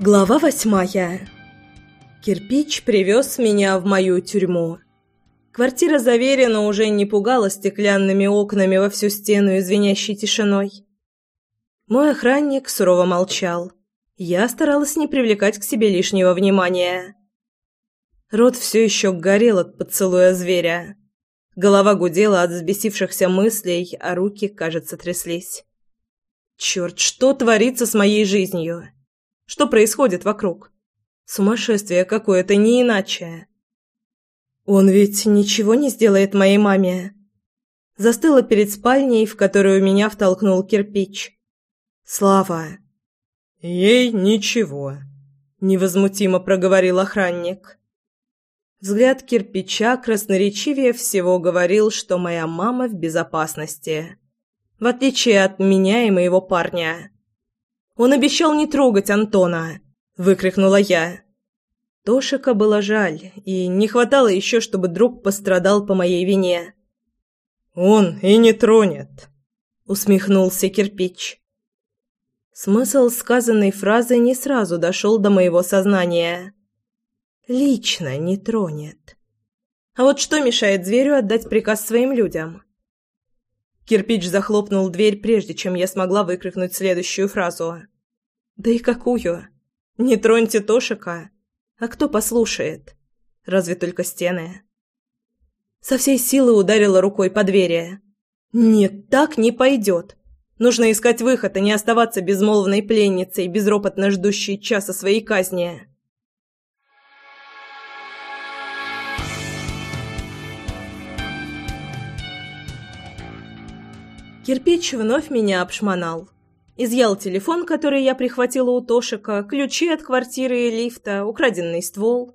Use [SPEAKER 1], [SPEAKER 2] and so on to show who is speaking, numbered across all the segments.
[SPEAKER 1] Глава восьмая. Кирпич привез меня в мою тюрьму. Квартира заверена уже не пугала стеклянными окнами во всю стену и звенящей тишиной. Мой охранник сурово молчал. Я старалась не привлекать к себе лишнего внимания. Рот все еще горел от поцелуя зверя. Голова гудела от взбесившихся мыслей, а руки, кажется, тряслись. Черт, что творится с моей жизнью? Что происходит вокруг? Сумасшествие какое-то, не иначе. Он ведь ничего не сделает моей маме. Застыла перед спальней, в которую меня втолкнул кирпич. Слава.
[SPEAKER 2] Ей ничего,
[SPEAKER 1] невозмутимо проговорил охранник. Взгляд кирпича красноречивее всего говорил, что моя мама в безопасности, в отличие от меня и моего парня. Он обещал не трогать Антона!» – выкрикнула я. Тошика было жаль, и не хватало еще, чтобы друг пострадал по моей вине.
[SPEAKER 2] «Он и не тронет!» – усмехнулся кирпич.
[SPEAKER 1] Смысл сказанной фразы не сразу дошел до моего сознания. «Лично не тронет». А вот что мешает зверю отдать приказ своим людям? Кирпич захлопнул дверь, прежде чем я смогла выкрикнуть следующую фразу. «Да и какую? Не троньте Тошика. А кто послушает? Разве только стены?» Со всей силы ударила рукой по двери. «Нет, так не пойдет. Нужно искать выход, а не оставаться безмолвной пленницей, безропотно ждущей часа своей казни». Кирпич вновь меня обшмонал. Изъял телефон, который я прихватила у Тошика, ключи от квартиры и лифта, украденный ствол.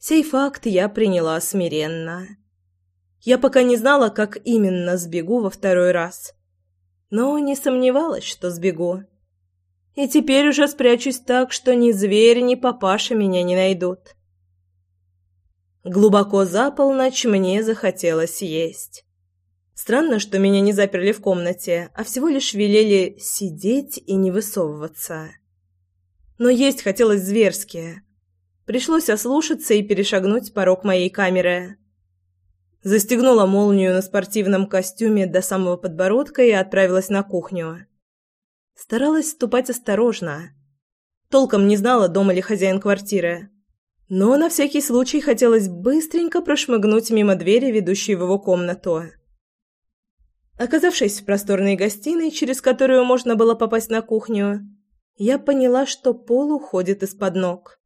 [SPEAKER 1] Сей факт я приняла смиренно. Я пока не знала, как именно сбегу во второй раз. Но не сомневалась, что сбегу. И теперь уже спрячусь так, что ни зверь, ни папаша меня не найдут. Глубоко за полночь мне захотелось есть. Странно, что меня не заперли в комнате, а всего лишь велели сидеть и не высовываться. Но есть хотелось зверски. Пришлось ослушаться и перешагнуть порог моей камеры. Застегнула молнию на спортивном костюме до самого подбородка и отправилась на кухню. Старалась ступать осторожно. Толком не знала, дома ли хозяин квартиры. Но на всякий случай хотелось быстренько прошмыгнуть мимо двери, ведущей в его комнату. Оказавшись в просторной гостиной, через которую можно было попасть на кухню, я поняла, что пол уходит из-под ног.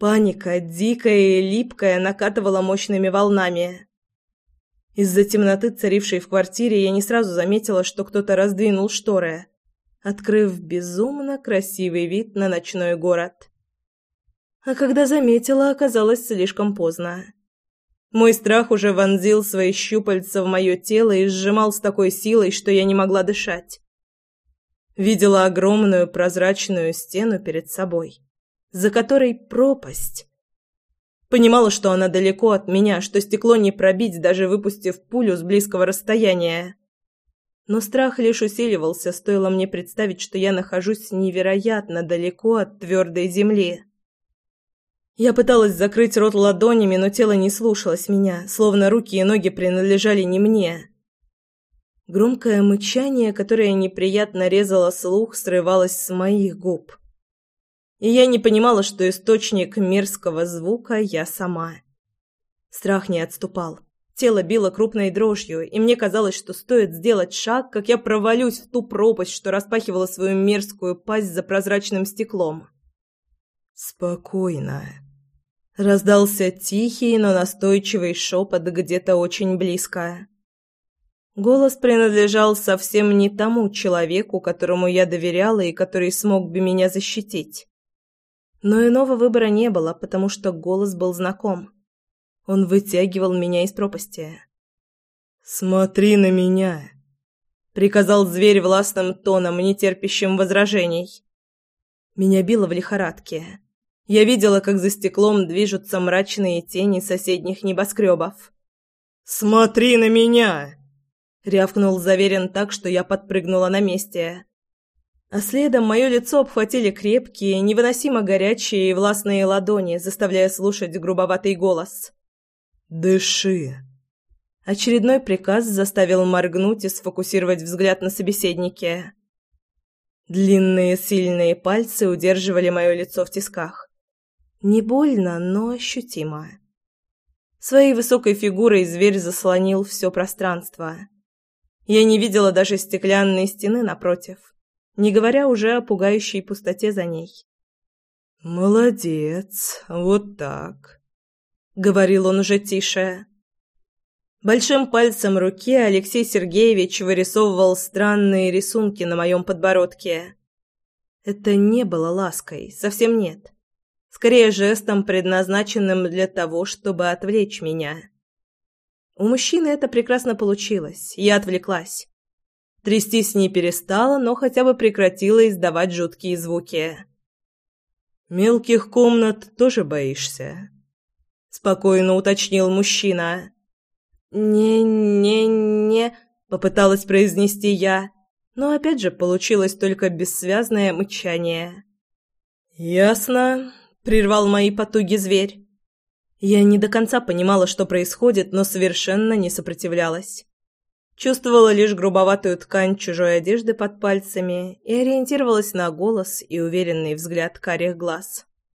[SPEAKER 1] Паника, дикая и липкая, накатывала мощными волнами. Из-за темноты, царившей в квартире, я не сразу заметила, что кто-то раздвинул шторы, открыв безумно красивый вид на ночной город. А когда заметила, оказалось слишком поздно. Мой страх уже вонзил свои щупальца в мое тело и сжимал с такой силой, что я не могла дышать. Видела огромную прозрачную стену перед собой, за которой пропасть. Понимала, что она далеко от меня, что стекло не пробить, даже выпустив пулю с близкого расстояния. Но страх лишь усиливался, стоило мне представить, что я нахожусь невероятно далеко от твердой земли. Я пыталась закрыть рот ладонями, но тело не слушалось меня, словно руки и ноги принадлежали не мне. Громкое мычание, которое неприятно резало слух, срывалось с моих губ. И я не понимала, что источник мерзкого звука я сама. Страх не отступал. Тело било крупной дрожью, и мне казалось, что стоит сделать шаг, как я провалюсь в ту пропасть, что распахивала свою мерзкую пасть за прозрачным стеклом. «Спокойно», Раздался тихий, но настойчивый шепот где-то очень близко. Голос принадлежал совсем не тому человеку, которому я доверяла и который смог бы меня защитить. Но иного выбора не было, потому что голос был знаком. Он вытягивал меня из пропасти. «Смотри на меня!» — приказал зверь властным тоном, не терпящим возражений. Меня било в лихорадке. Я видела, как за стеклом движутся мрачные тени соседних небоскребов.
[SPEAKER 2] «Смотри на меня!»
[SPEAKER 1] — рявкнул Заверен так, что я подпрыгнула на месте. А следом мое лицо обхватили крепкие, невыносимо горячие и властные ладони, заставляя слушать грубоватый голос.
[SPEAKER 2] «Дыши!»
[SPEAKER 1] Очередной приказ заставил моргнуть и сфокусировать взгляд на собеседнике. Длинные сильные пальцы удерживали мое лицо в тисках. Не больно, но ощутимо. Своей высокой фигурой зверь заслонил все пространство. Я не видела даже стеклянной стены напротив, не говоря уже о пугающей пустоте за ней.
[SPEAKER 2] «Молодец, вот так», — говорил он уже тише.
[SPEAKER 1] Большим пальцем руки Алексей Сергеевич вырисовывал странные рисунки на моем подбородке. Это не было лаской, совсем нет. Скорее жестом, предназначенным для того, чтобы отвлечь меня. У мужчины это прекрасно получилось, я отвлеклась. Трястись не перестала, но хотя бы прекратила издавать жуткие звуки.
[SPEAKER 2] «Мелких комнат тоже боишься?»
[SPEAKER 1] — спокойно уточнил мужчина. «Не-не-не», — попыталась произнести я, но опять же получилось только бессвязное мычание.
[SPEAKER 2] «Ясно», — прервал мои потуги зверь.
[SPEAKER 1] Я не до конца понимала, что происходит, но совершенно не сопротивлялась. Чувствовала лишь грубоватую ткань чужой одежды под пальцами и ориентировалась на голос и уверенный взгляд карих глаз.